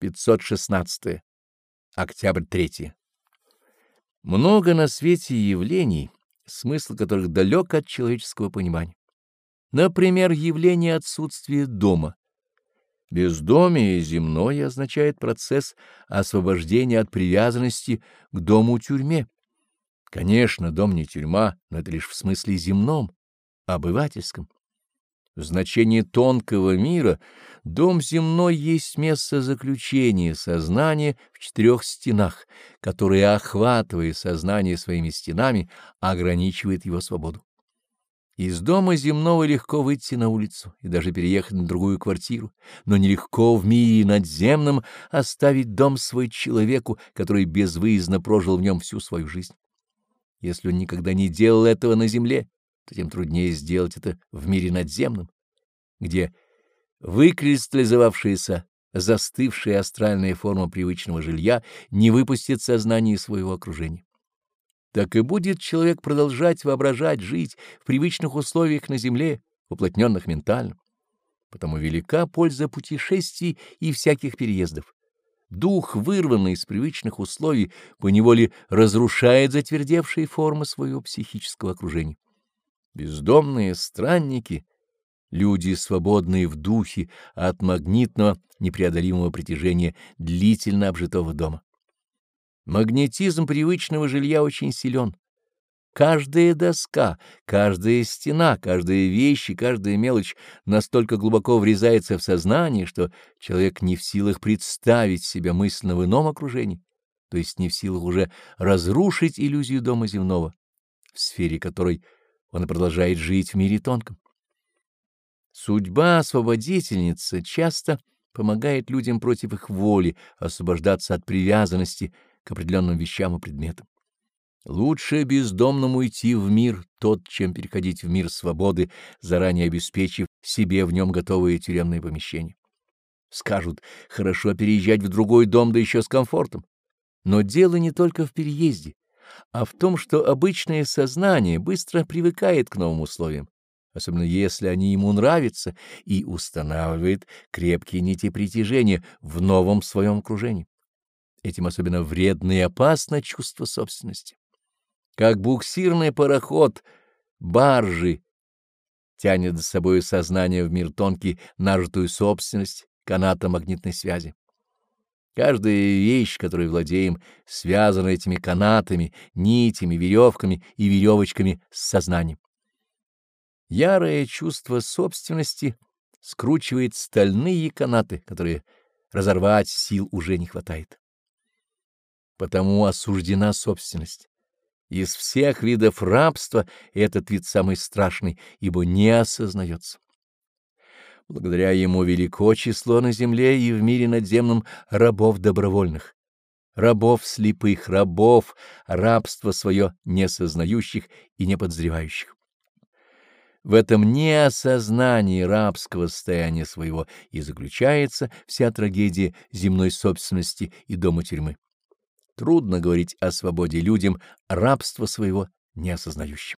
516. Октябрь 3. Много на свете явлений, смысл которых далек от человеческого понимания. Например, явление отсутствия дома. Бездомие земное означает процесс освобождения от привязанности к дому-тюрьме. Конечно, дом не тюрьма, но это лишь в смысле земном, обывательском. Значении тонкого мира дом земной есть место заключения сознания в четырех стенах, которые, охватывая сознание своими стенами, ограничивает его свободу. Из дома земного легко выйти на улицу и даже переехать на другую квартиру, но нелегко в мире надземном оставить дом свой человеку, который безвыездно прожил в нем всю свою жизнь. Если он никогда не делал этого на земле, тем труднее сделать это в мире надземном, где выкристаллизовавшаяся, застывшая астральная форма привычного жилья не выпустит сознание своего окружения. Так и будет человек продолжать воображать жить в привычных условиях на земле, уплотненных ментально. Потому велика польза путешествий и всяких переездов. Дух, вырванный из привычных условий, поневоле разрушает затвердевшие формы своего психического окружения. Бездомные странники, люди, свободные в духе от магнитного непреодолимого притяжения длительно обжитого дома. Магнетизм привычного жилья очень силен. Каждая доска, каждая стена, каждая вещь и каждая мелочь настолько глубоко врезается в сознание, что человек не в силах представить себя мысленно в ином окружении, то есть не в силах уже разрушить иллюзию дома земного, в сфере которой он продолжает жить в мире тонком. Судьба освободительницы часто помогает людям против их воли освобождаться от привязанности к определенным вещам и предметам. Лучше бездомному идти в мир тот, чем переходить в мир свободы, заранее обеспечив себе в нем готовые тюремные помещения. Скажут, хорошо переезжать в другой дом, да еще с комфортом. Но дело не только в переезде а в том, что обычное сознание быстро привыкает к новым условиям, особенно если они ему нравятся, и устанавливает крепкие нити притяжения в новом своем окружении. Этим особенно вредно и опасно чувство собственности. Как буксирный пароход, баржи тянет за собой сознание в мир тонкий нажитую собственность каната магнитной связи. Каждая вещь, которой владеем, связана этими канатами, нитями, веревками и веревочками с сознанием. Ярое чувство собственности скручивает стальные канаты, которые разорвать сил уже не хватает. Потому осуждена собственность. Из всех видов рабства этот вид самый страшный, ибо не осознается. Благодаря ему велико число на земле и в мире надземном рабов добровольных, рабов слепых, рабов, рабство свое несознающих и неподозревающих. В этом неосознании рабского состояния своего и заключается вся трагедия земной собственности и дома тюрьмы. Трудно говорить о свободе людям, рабство своего неосознающим.